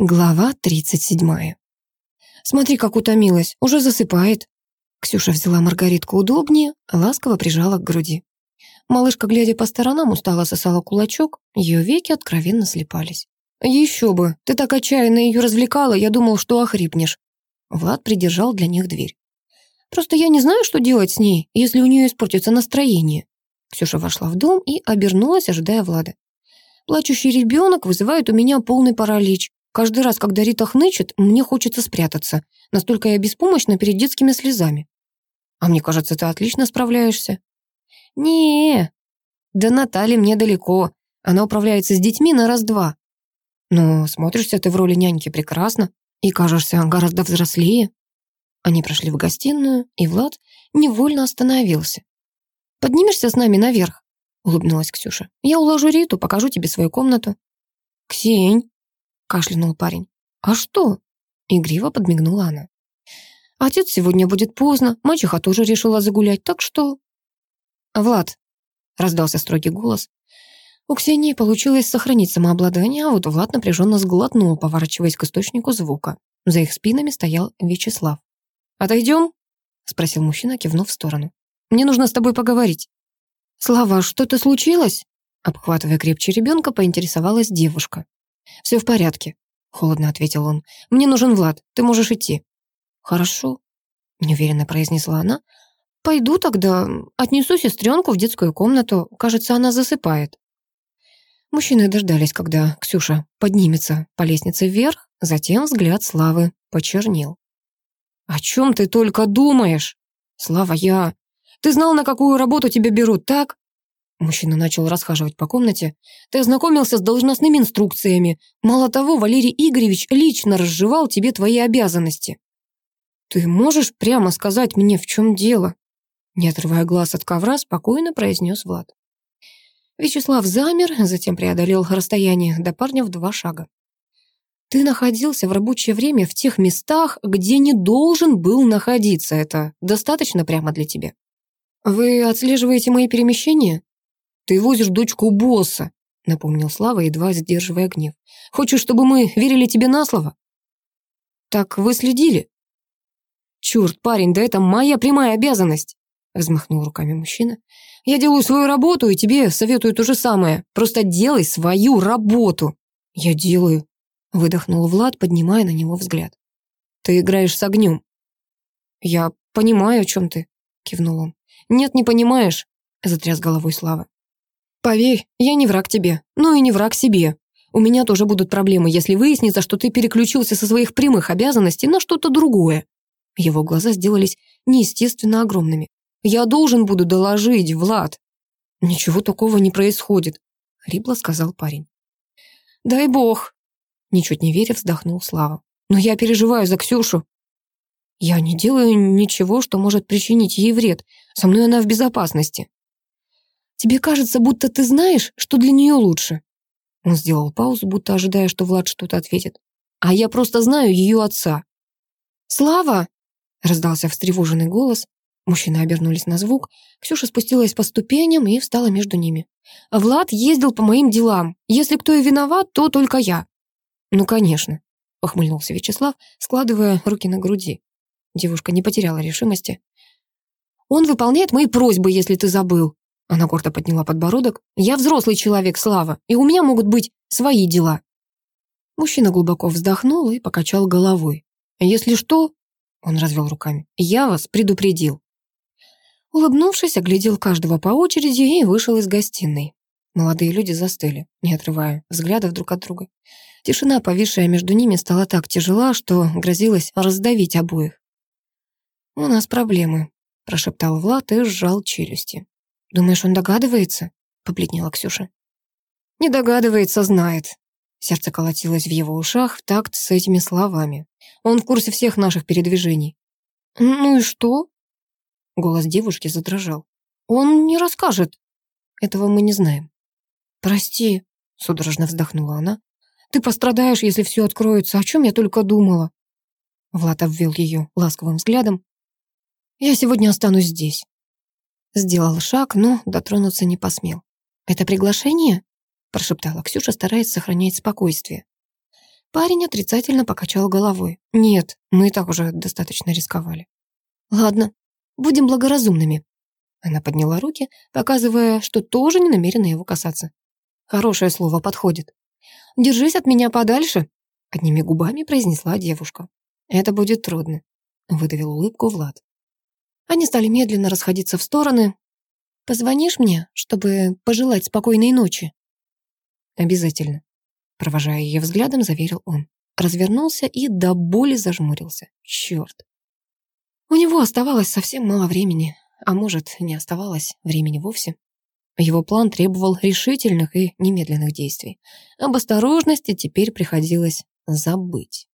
Глава 37. «Смотри, как утомилась, уже засыпает». Ксюша взяла Маргаритку удобнее, ласково прижала к груди. Малышка, глядя по сторонам, устало сосала кулачок, ее веки откровенно слепались. «Еще бы, ты так отчаянно ее развлекала, я думал, что охрипнешь». Влад придержал для них дверь. «Просто я не знаю, что делать с ней, если у нее испортится настроение». Ксюша вошла в дом и обернулась, ожидая Влада. «Плачущий ребенок вызывает у меня полный паралич. Каждый раз, когда Рита хнычет, мне хочется спрятаться. Настолько я беспомощна перед детскими слезами. А мне кажется, ты отлично справляешься. не до Натальи мне далеко. Она управляется с детьми на раз-два. Но смотришься ты в роли няньки прекрасно и кажешься гораздо взрослее. Они прошли в гостиную, и Влад невольно остановился. «Поднимешься с нами наверх?» — улыбнулась Ксюша. «Я уложу Риту, покажу тебе свою комнату». «Ксень!» Кашлянул парень. «А что?» — игриво подмигнула она. «Отец сегодня будет поздно, мачеха тоже решила загулять, так что...» «Влад», — раздался строгий голос. У Ксении получилось сохранить самообладание, а вот Влад напряженно сглотнул, поворачиваясь к источнику звука. За их спинами стоял Вячеслав. «Отойдем?» — спросил мужчина, кивнув в сторону. «Мне нужно с тобой поговорить». «Слава, что-то случилось?» Обхватывая крепче ребенка, поинтересовалась девушка. «Все в порядке», — холодно ответил он. «Мне нужен Влад, ты можешь идти». «Хорошо», — неуверенно произнесла она. «Пойду тогда, отнесу сестренку в детскую комнату. Кажется, она засыпает». Мужчины дождались, когда Ксюша поднимется по лестнице вверх, затем взгляд Славы почернел. «О чем ты только думаешь?» «Слава, я... Ты знал, на какую работу тебя берут, так? Мужчина начал расхаживать по комнате. «Ты ознакомился с должностными инструкциями. Мало того, Валерий Игоревич лично разжевал тебе твои обязанности». «Ты можешь прямо сказать мне, в чем дело?» Не отрывая глаз от ковра, спокойно произнес Влад. Вячеслав замер, затем преодолел расстояние до парня в два шага. «Ты находился в рабочее время в тех местах, где не должен был находиться. Это достаточно прямо для тебя?» «Вы отслеживаете мои перемещения?» «Ты возишь дочку босса», — напомнил Слава, едва сдерживая гнев. «Хочешь, чтобы мы верили тебе на слово?» «Так вы следили?» «Черт, парень, да это моя прямая обязанность!» Взмахнул руками мужчина. «Я делаю свою работу, и тебе советую то же самое. Просто делай свою работу!» «Я делаю», — выдохнул Влад, поднимая на него взгляд. «Ты играешь с огнем». «Я понимаю, о чем ты», — кивнул он. «Нет, не понимаешь», — затряс головой Слава. Поверь, я не враг тебе, ну и не враг себе. У меня тоже будут проблемы, если выяснится, что ты переключился со своих прямых обязанностей на что-то другое. Его глаза сделались неестественно огромными. Я должен буду доложить, Влад. Ничего такого не происходит, хрипло сказал парень. Дай бог. Ничуть не веря, вздохнул Слава. Но я переживаю за Ксюшу. Я не делаю ничего, что может причинить ей вред. Со мной она в безопасности. Тебе кажется, будто ты знаешь, что для нее лучше». Он сделал паузу, будто ожидая, что Влад что-то ответит. «А я просто знаю ее отца». «Слава!» — раздался встревоженный голос. Мужчины обернулись на звук. Ксюша спустилась по ступеням и встала между ними. «Влад ездил по моим делам. Если кто и виноват, то только я». «Ну, конечно», — ухмыльнулся Вячеслав, складывая руки на груди. Девушка не потеряла решимости. «Он выполняет мои просьбы, если ты забыл», она гордо подняла подбородок. «Я взрослый человек, Слава, и у меня могут быть свои дела». Мужчина глубоко вздохнул и покачал головой. «Если что...» — он развел руками. «Я вас предупредил». Улыбнувшись, оглядел каждого по очереди и вышел из гостиной. Молодые люди застыли, не отрывая взглядов друг от друга. Тишина, повисшая между ними, стала так тяжела, что грозилась раздавить обоих. «У нас проблемы», — прошептал Влад и сжал челюсти. «Думаешь, он догадывается?» — побледнела Ксюша. «Не догадывается, знает». Сердце колотилось в его ушах в такт с этими словами. «Он в курсе всех наших передвижений». «Ну и что?» Голос девушки задрожал. «Он не расскажет». «Этого мы не знаем». «Прости», — судорожно вздохнула она. «Ты пострадаешь, если все откроется. О чем я только думала?» Влад обвел ее ласковым взглядом. «Я сегодня останусь здесь». Сделал шаг, но дотронуться не посмел. «Это приглашение?» — прошептала Ксюша, стараясь сохранять спокойствие. Парень отрицательно покачал головой. «Нет, мы и так уже достаточно рисковали». «Ладно, будем благоразумными». Она подняла руки, показывая, что тоже не намерена его касаться. Хорошее слово подходит. «Держись от меня подальше», — одними губами произнесла девушка. «Это будет трудно», — выдавил улыбку Влад. Они стали медленно расходиться в стороны. «Позвонишь мне, чтобы пожелать спокойной ночи?» «Обязательно», — провожая ее взглядом, заверил он. Развернулся и до боли зажмурился. Черт. У него оставалось совсем мало времени, а может, не оставалось времени вовсе. Его план требовал решительных и немедленных действий. Об осторожности теперь приходилось забыть.